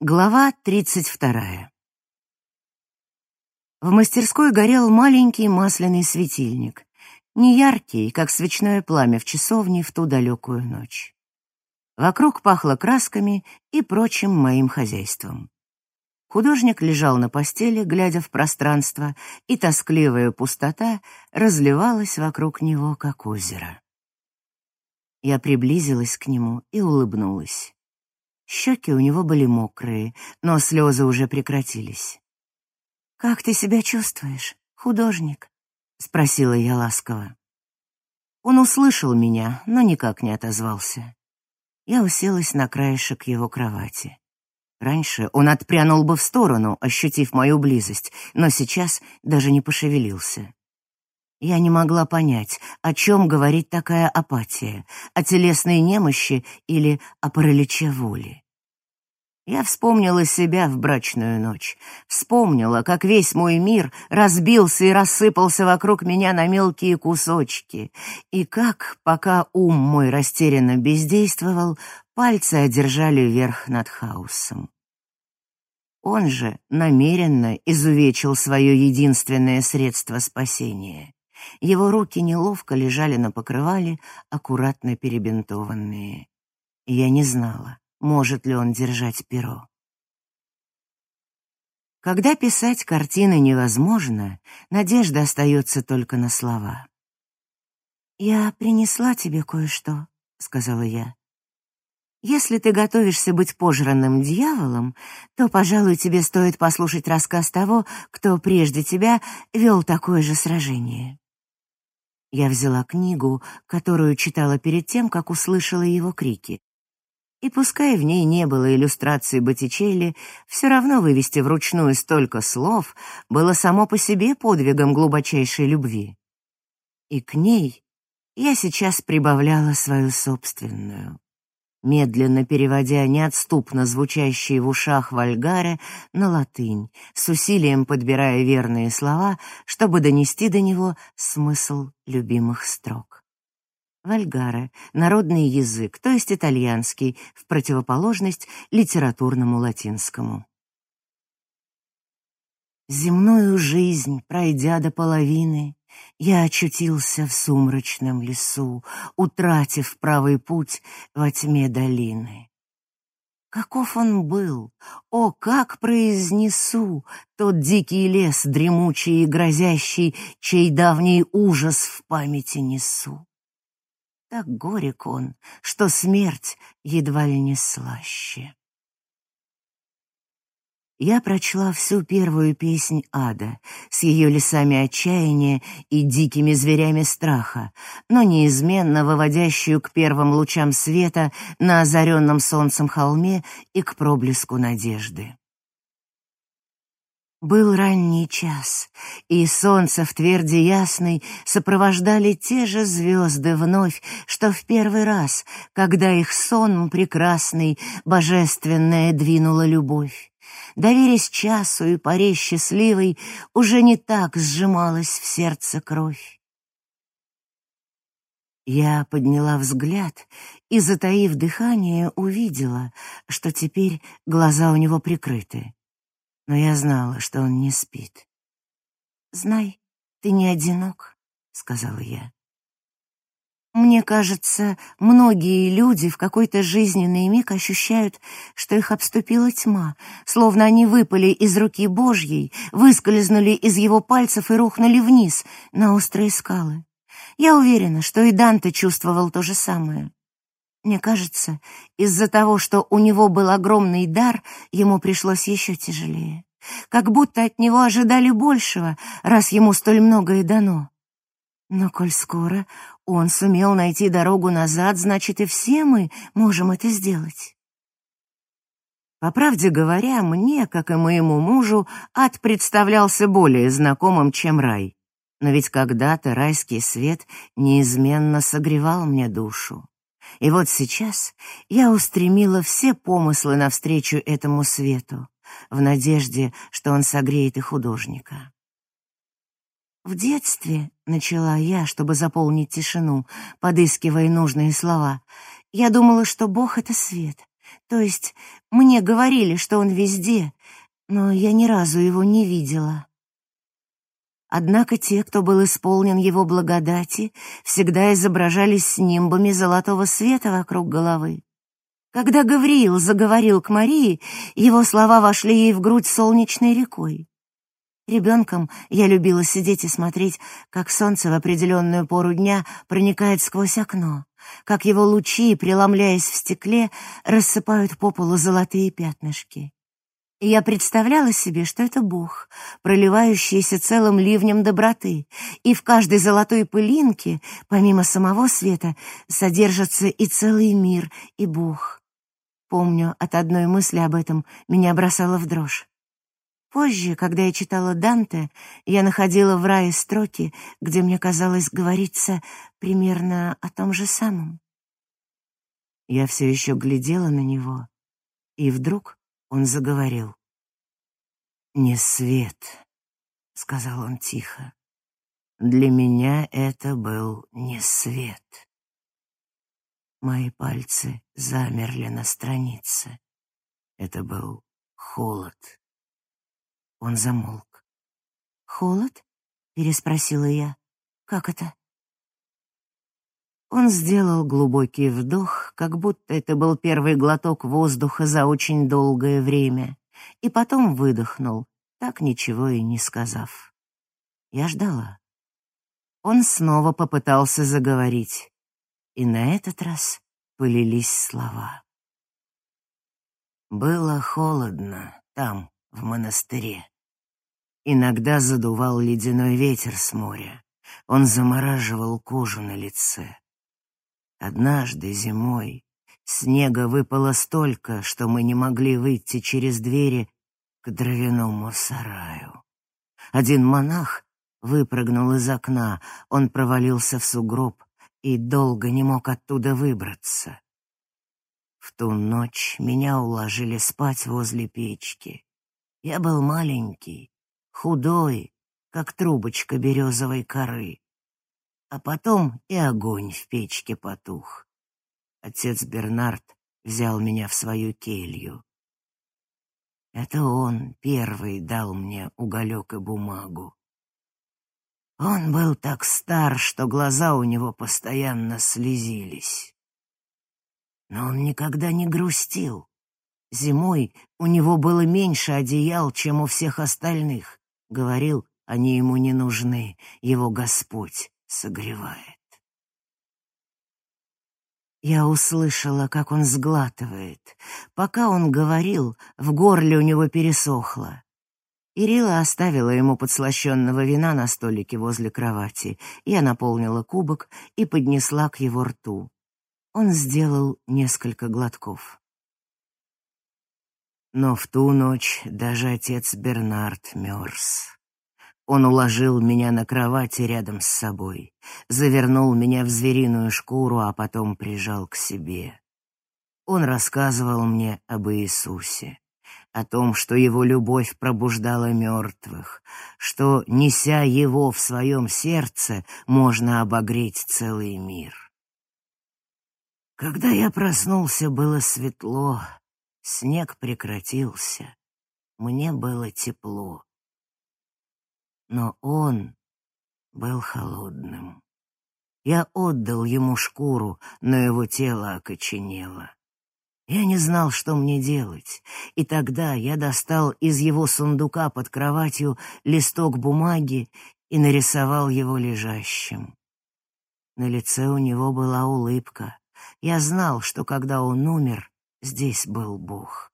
Глава 32. В мастерской горел маленький масляный светильник, не яркий, как свечное пламя в часовне в ту далекую ночь. Вокруг пахло красками и прочим моим хозяйством. Художник лежал на постели, глядя в пространство, и тоскливая пустота разливалась вокруг него, как озеро. Я приблизилась к нему и улыбнулась. Щеки у него были мокрые, но слезы уже прекратились. «Как ты себя чувствуешь, художник?» — спросила я ласково. Он услышал меня, но никак не отозвался. Я уселась на краешек его кровати. Раньше он отпрянул бы в сторону, ощутив мою близость, но сейчас даже не пошевелился. Я не могла понять, о чем говорит такая апатия, о телесной немощи или о параличе воли. Я вспомнила себя в брачную ночь, вспомнила, как весь мой мир разбился и рассыпался вокруг меня на мелкие кусочки, и как, пока ум мой растерянно бездействовал, пальцы одержали верх над хаосом. Он же намеренно изувечил свое единственное средство спасения. Его руки неловко лежали на покрывале, аккуратно перебинтованные. Я не знала, может ли он держать перо. Когда писать картины невозможно, надежда остается только на слова. «Я принесла тебе кое-что», — сказала я. «Если ты готовишься быть пожранным дьяволом, то, пожалуй, тебе стоит послушать рассказ того, кто прежде тебя вел такое же сражение». Я взяла книгу, которую читала перед тем, как услышала его крики. И пускай в ней не было иллюстрации Боттичелли, все равно вывести вручную столько слов было само по себе подвигом глубочайшей любви. И к ней я сейчас прибавляла свою собственную, медленно переводя неотступно звучащие в ушах вальгары на латынь, с усилием подбирая верные слова, чтобы донести до него смысл любимых строк. Вальгаре — народный язык, то есть итальянский, в противоположность литературному латинскому. Земную жизнь, пройдя до половины, я очутился в сумрачном лесу, утратив правый путь во тьме долины. Каков он был, о, как произнесу тот дикий лес, дремучий и грозящий, чей давний ужас в памяти несу. Так горек он, что смерть едва ли не слаще. Я прочла всю первую песнь ада с ее лесами отчаяния и дикими зверями страха, но неизменно выводящую к первым лучам света на озаренном солнцем холме и к проблеску надежды. Был ранний час, и солнце в тверди ясной сопровождали те же звезды вновь, что в первый раз, когда их сон прекрасный, божественная двинула любовь. Доверясь часу и паре счастливой, уже не так сжималась в сердце кровь. Я подняла взгляд и, затаив дыхание, увидела, что теперь глаза у него прикрыты но я знала, что он не спит. «Знай, ты не одинок», — сказала я. Мне кажется, многие люди в какой-то жизненный миг ощущают, что их обступила тьма, словно они выпали из руки Божьей, выскользнули из его пальцев и рухнули вниз на острые скалы. Я уверена, что и Данте чувствовал то же самое. Мне кажется, из-за того, что у него был огромный дар, ему пришлось еще тяжелее. Как будто от него ожидали большего, раз ему столь многое дано. Но коль скоро он сумел найти дорогу назад, значит, и все мы можем это сделать. По правде говоря, мне, как и моему мужу, ад представлялся более знакомым, чем рай. Но ведь когда-то райский свет неизменно согревал мне душу. И вот сейчас я устремила все помыслы навстречу этому свету, в надежде, что он согреет и художника. В детстве, начала я, чтобы заполнить тишину, подыскивая нужные слова, я думала, что Бог — это свет. То есть Мне говорили, что он везде, но я ни разу его не видела. Однако те, кто был исполнен его благодати, всегда изображались с нимбами золотого света вокруг головы. Когда Гавриил заговорил к Марии, его слова вошли ей в грудь солнечной рекой. Ребенком я любила сидеть и смотреть, как солнце в определенную пору дня проникает сквозь окно, как его лучи, преломляясь в стекле, рассыпают по полу золотые пятнышки. И я представляла себе, что это Бог, проливающийся целым ливнем доброты, и в каждой золотой пылинке, помимо самого света, содержится и целый мир, и Бог. Помню, от одной мысли об этом меня бросало в дрожь. Позже, когда я читала Данте, я находила в рае строки, где мне казалось говорится примерно о том же самом. Я все еще глядела на него, и вдруг он заговорил. «Не свет», — сказал он тихо. «Для меня это был не свет». Мои пальцы замерли на странице. Это был холод. Он замолк. «Холод?» — переспросила я. «Как это?» Он сделал глубокий вдох, как будто это был первый глоток воздуха за очень долгое время, и потом выдохнул, так ничего и не сказав. Я ждала. Он снова попытался заговорить, и на этот раз полились слова. Было холодно там, в монастыре. Иногда задувал ледяной ветер с моря. Он замораживал кожу на лице. Однажды зимой снега выпало столько, что мы не могли выйти через двери к дровяному сараю. Один монах выпрыгнул из окна, он провалился в сугроб и долго не мог оттуда выбраться. В ту ночь меня уложили спать возле печки. Я был маленький, худой, как трубочка березовой коры. А потом и огонь в печке потух. Отец Бернард взял меня в свою келью. Это он первый дал мне уголек и бумагу. Он был так стар, что глаза у него постоянно слезились. Но он никогда не грустил. Зимой у него было меньше одеял, чем у всех остальных. Говорил, они ему не нужны, его Господь согревает. Я услышала, как он сглатывает. Пока он говорил, в горле у него пересохло. Ирила оставила ему подслащенного вина на столике возле кровати. Я наполнила кубок и поднесла к его рту. Он сделал несколько глотков. Но в ту ночь даже отец Бернард мерз. Он уложил меня на кровати рядом с собой, завернул меня в звериную шкуру, а потом прижал к себе. Он рассказывал мне об Иисусе, о том, что его любовь пробуждала мертвых, что, неся его в своем сердце, можно обогреть целый мир. Когда я проснулся, было светло, Снег прекратился. Мне было тепло. Но он был холодным. Я отдал ему шкуру, но его тело окоченело. Я не знал, что мне делать, и тогда я достал из его сундука под кроватью листок бумаги и нарисовал его лежащим. На лице у него была улыбка. Я знал, что когда он умер, здесь был Бог.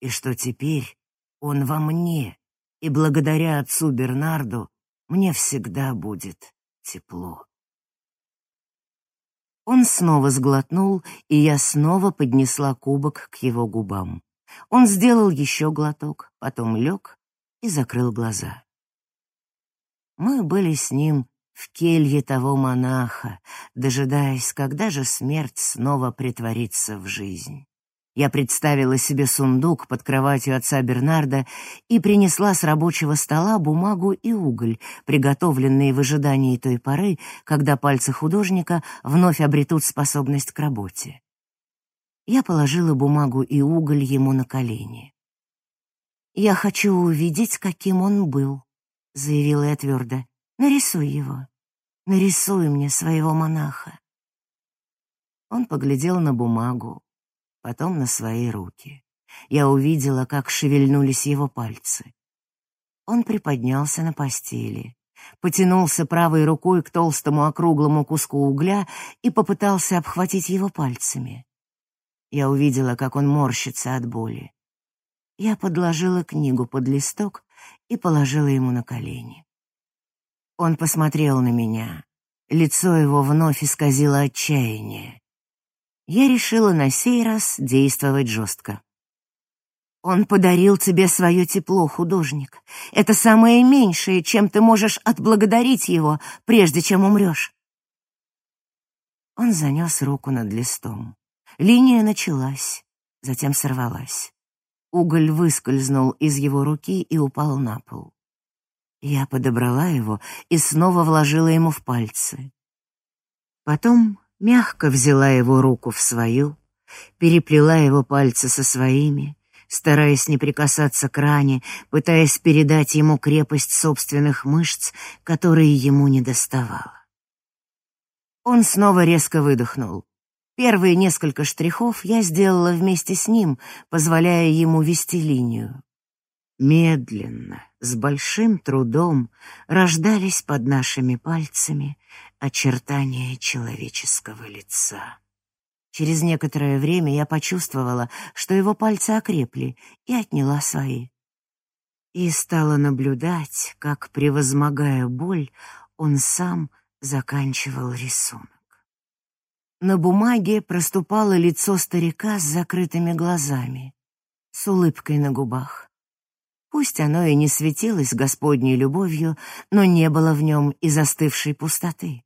И что теперь Он во мне, и благодаря отцу Бернарду мне всегда будет тепло. Он снова сглотнул, и я снова поднесла кубок к его губам. Он сделал еще глоток, потом лег и закрыл глаза. Мы были с ним в келье того монаха, дожидаясь, когда же смерть снова притворится в жизнь. Я представила себе сундук под кроватью отца Бернарда и принесла с рабочего стола бумагу и уголь, приготовленные в ожидании той поры, когда пальцы художника вновь обретут способность к работе. Я положила бумагу и уголь ему на колени. «Я хочу увидеть, каким он был», — заявила я твердо. «Нарисуй его. Нарисуй мне своего монаха». Он поглядел на бумагу, потом на свои руки. Я увидела, как шевельнулись его пальцы. Он приподнялся на постели, потянулся правой рукой к толстому округлому куску угля и попытался обхватить его пальцами. Я увидела, как он морщится от боли. Я подложила книгу под листок и положила ему на колени. Он посмотрел на меня. Лицо его вновь исказило отчаяние. Я решила на сей раз действовать жестко. Он подарил тебе свое тепло, художник. Это самое меньшее, чем ты можешь отблагодарить его, прежде чем умрешь. Он занес руку над листом. Линия началась, затем сорвалась. Уголь выскользнул из его руки и упал на пол. Я подобрала его и снова вложила ему в пальцы. Потом мягко взяла его руку в свою, переплела его пальцы со своими, стараясь не прикасаться к ране, пытаясь передать ему крепость собственных мышц, которые ему не доставало. Он снова резко выдохнул. Первые несколько штрихов я сделала вместе с ним, позволяя ему вести линию. Медленно, с большим трудом рождались под нашими пальцами очертания человеческого лица. Через некоторое время я почувствовала, что его пальцы окрепли, и отняла свои. И стала наблюдать, как, превозмогая боль, он сам заканчивал рисунок. На бумаге проступало лицо старика с закрытыми глазами, с улыбкой на губах. Пусть оно и не светилось Господней любовью, но не было в нем и застывшей пустоты.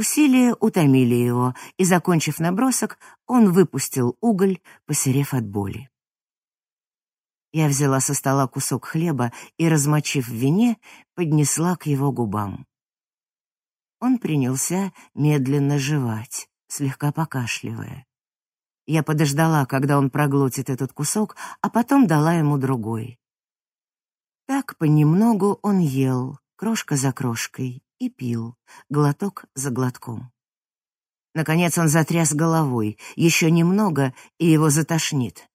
Усилия утомили его, и, закончив набросок, он выпустил уголь, посерев от боли. Я взяла со стола кусок хлеба и, размочив в вине, поднесла к его губам. Он принялся медленно жевать, слегка покашливая. Я подождала, когда он проглотит этот кусок, а потом дала ему другой. Так понемногу он ел, крошка за крошкой, и пил, глоток за глотком. Наконец он затряс головой, еще немного, и его затошнит.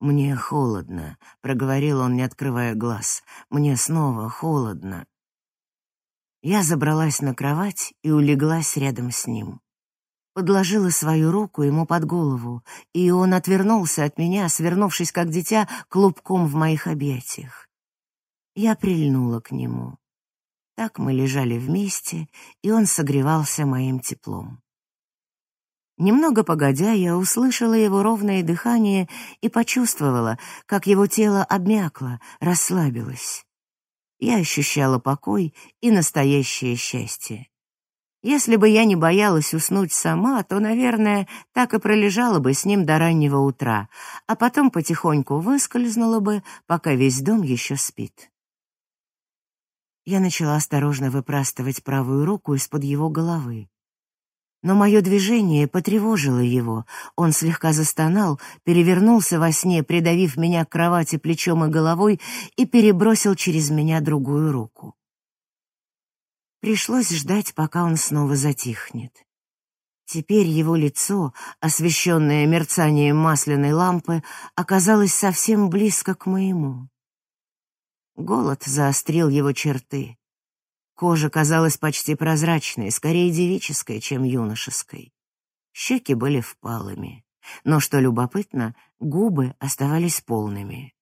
«Мне холодно», — проговорил он, не открывая глаз. «Мне снова холодно». Я забралась на кровать и улеглась рядом с ним. Подложила свою руку ему под голову, и он отвернулся от меня, свернувшись, как дитя, клубком в моих объятиях. Я прильнула к нему. Так мы лежали вместе, и он согревался моим теплом. Немного погодя, я услышала его ровное дыхание и почувствовала, как его тело обмякло, расслабилось. Я ощущала покой и настоящее счастье. Если бы я не боялась уснуть сама, то, наверное, так и пролежала бы с ним до раннего утра, а потом потихоньку выскользнула бы, пока весь дом еще спит. Я начала осторожно выпрастывать правую руку из-под его головы. Но мое движение потревожило его. Он слегка застонал, перевернулся во сне, придавив меня к кровати плечом и головой и перебросил через меня другую руку. Пришлось ждать, пока он снова затихнет. Теперь его лицо, освещенное мерцанием масляной лампы, оказалось совсем близко к моему. Голод заострил его черты. Кожа казалась почти прозрачной, скорее девической, чем юношеской. Щеки были впалыми, но, что любопытно, губы оставались полными.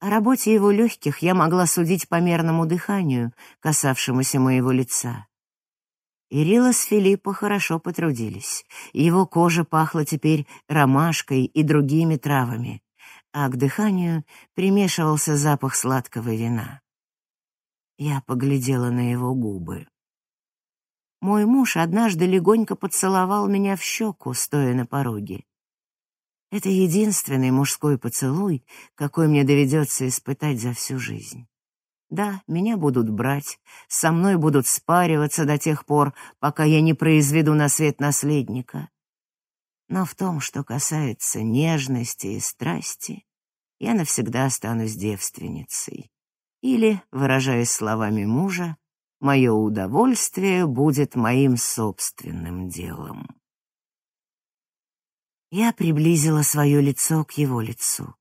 О работе его легких я могла судить по мерному дыханию, касавшемуся моего лица. Ирила с Филиппо хорошо потрудились. Его кожа пахла теперь ромашкой и другими травами, а к дыханию примешивался запах сладкого вина. Я поглядела на его губы. Мой муж однажды легонько поцеловал меня в щеку, стоя на пороге. Это единственный мужской поцелуй, какой мне доведется испытать за всю жизнь. Да, меня будут брать, со мной будут спариваться до тех пор, пока я не произведу на свет наследника. Но в том, что касается нежности и страсти, я навсегда останусь девственницей. Или, выражаясь словами мужа, мое удовольствие будет моим собственным делом. Я приблизила свое лицо к его лицу.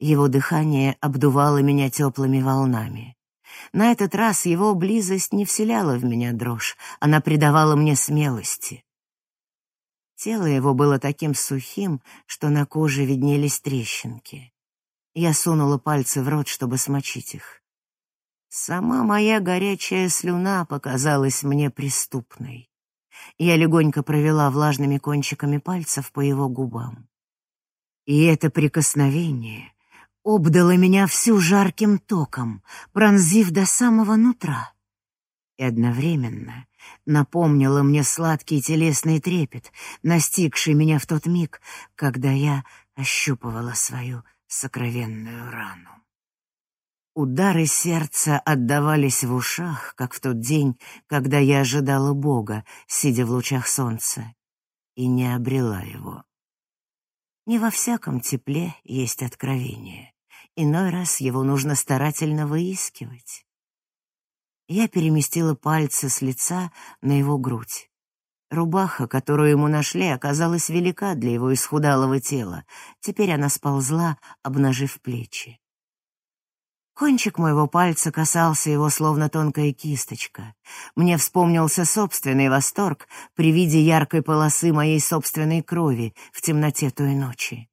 Его дыхание обдувало меня теплыми волнами. На этот раз его близость не вселяла в меня дрожь, она придавала мне смелости. Тело его было таким сухим, что на коже виднелись трещинки. Я сунула пальцы в рот, чтобы смочить их. Сама моя горячая слюна показалась мне преступной. Я легонько провела влажными кончиками пальцев по его губам. И это прикосновение обдало меня всю жарким током, пронзив до самого нутра. И одновременно напомнило мне сладкий телесный трепет, настигший меня в тот миг, когда я ощупывала свою сокровенную рану. Удары сердца отдавались в ушах, как в тот день, когда я ожидала Бога, сидя в лучах солнца, и не обрела его. Не во всяком тепле есть откровение. Иной раз его нужно старательно выискивать. Я переместила пальцы с лица на его грудь. Рубаха, которую ему нашли, оказалась велика для его исхудалого тела. Теперь она сползла, обнажив плечи. Кончик моего пальца касался его словно тонкая кисточка. Мне вспомнился собственный восторг при виде яркой полосы моей собственной крови в темноте той ночи.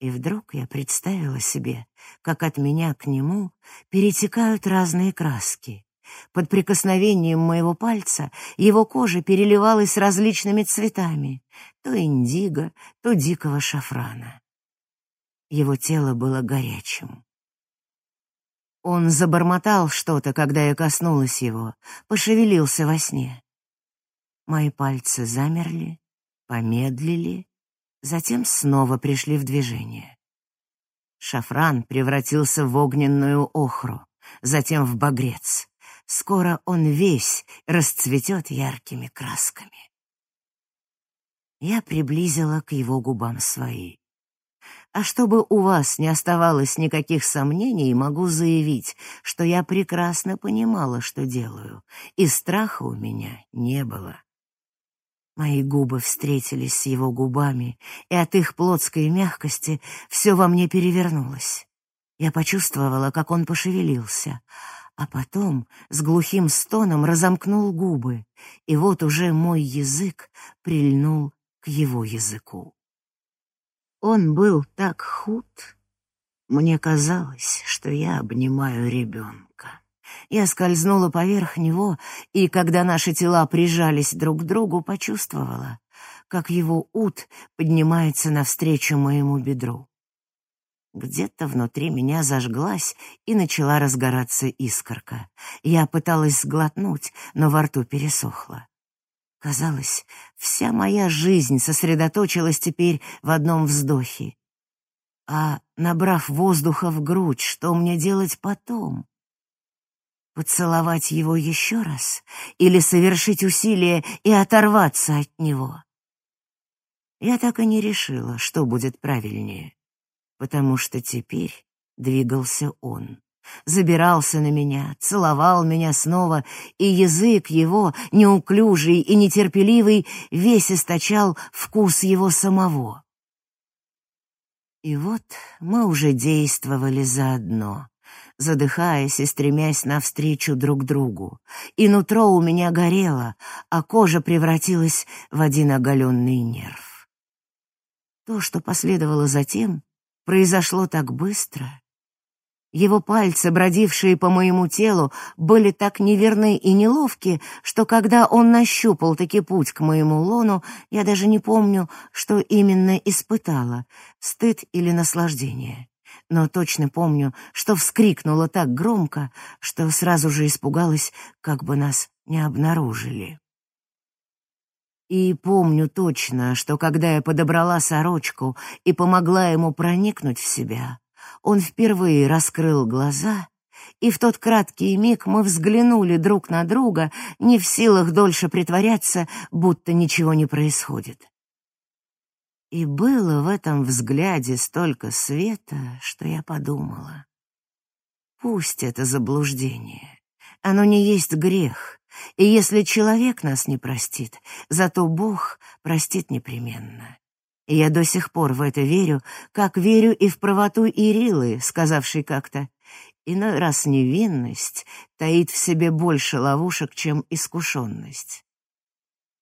И вдруг я представила себе, как от меня к нему перетекают разные краски. Под прикосновением моего пальца его кожа переливалась различными цветами, то индиго, то дикого шафрана. Его тело было горячим. Он забормотал что-то, когда я коснулась его, пошевелился во сне. Мои пальцы замерли, помедлили, затем снова пришли в движение. Шафран превратился в огненную охру, затем в багрец. Скоро он весь расцветет яркими красками. Я приблизила к его губам свои. А чтобы у вас не оставалось никаких сомнений, могу заявить, что я прекрасно понимала, что делаю, и страха у меня не было. Мои губы встретились с его губами, и от их плотской мягкости все во мне перевернулось. Я почувствовала, как он пошевелился, а потом с глухим стоном разомкнул губы, и вот уже мой язык прильнул к его языку. Он был так худ. Мне казалось, что я обнимаю ребенка. Я скользнула поверх него, и когда наши тела прижались друг к другу, почувствовала, как его ут поднимается навстречу моему бедру. Где-то внутри меня зажглась и начала разгораться искорка. Я пыталась сглотнуть, но во рту пересохло. Казалось, вся моя жизнь сосредоточилась теперь в одном вздохе. А, набрав воздуха в грудь, что мне делать потом? Поцеловать его еще раз или совершить усилие и оторваться от него? Я так и не решила, что будет правильнее, потому что теперь двигался он забирался на меня, целовал меня снова, и язык его, неуклюжий и нетерпеливый, весь источал вкус его самого. И вот мы уже действовали заодно, задыхаясь и стремясь навстречу друг другу, и нутро у меня горело, а кожа превратилась в один оголенный нерв. То, что последовало затем, произошло так быстро — его пальцы, бродившие по моему телу, были так неверны и неловки, что когда он нащупал таки путь к моему лону, я даже не помню, что именно испытала — стыд или наслаждение. Но точно помню, что вскрикнула так громко, что сразу же испугалась, как бы нас не обнаружили. И помню точно, что когда я подобрала сорочку и помогла ему проникнуть в себя, он впервые раскрыл глаза, и в тот краткий миг мы взглянули друг на друга, не в силах дольше притворяться, будто ничего не происходит. И было в этом взгляде столько света, что я подумала. Пусть это заблуждение. Оно не есть грех. И если человек нас не простит, зато Бог простит непременно. И я до сих пор в это верю, как верю и в правоту Ирилы, сказавшей как-то, «Иной раз невинность таит в себе больше ловушек, чем искушенность».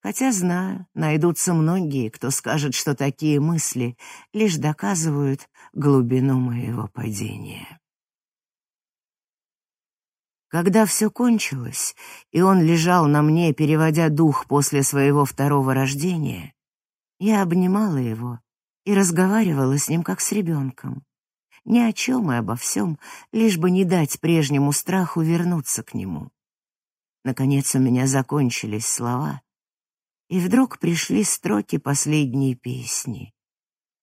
Хотя знаю, найдутся многие, кто скажет, что такие мысли лишь доказывают глубину моего падения. Когда все кончилось, и он лежал на мне, переводя дух после своего второго рождения, я обнимала его и разговаривала с ним как с ребенком. Ни о чем и обо всем, лишь бы не дать прежнему страху вернуться к нему. Наконец у меня закончились слова, и вдруг пришли строки последней песни.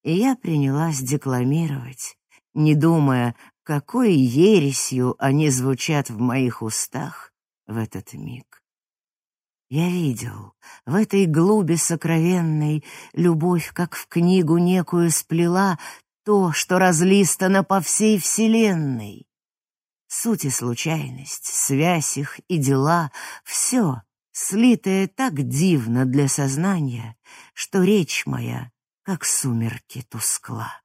И я принялась декламировать, не думая, какой ересью они звучат в моих устах в этот миг. Я видел, в этой глуби сокровенной любовь, как в книгу некую сплела, то, что разлистано по всей вселенной. Суть и случайность, связь их и дела — все слитое так дивно для сознания, что речь моя, как сумерки, тускла.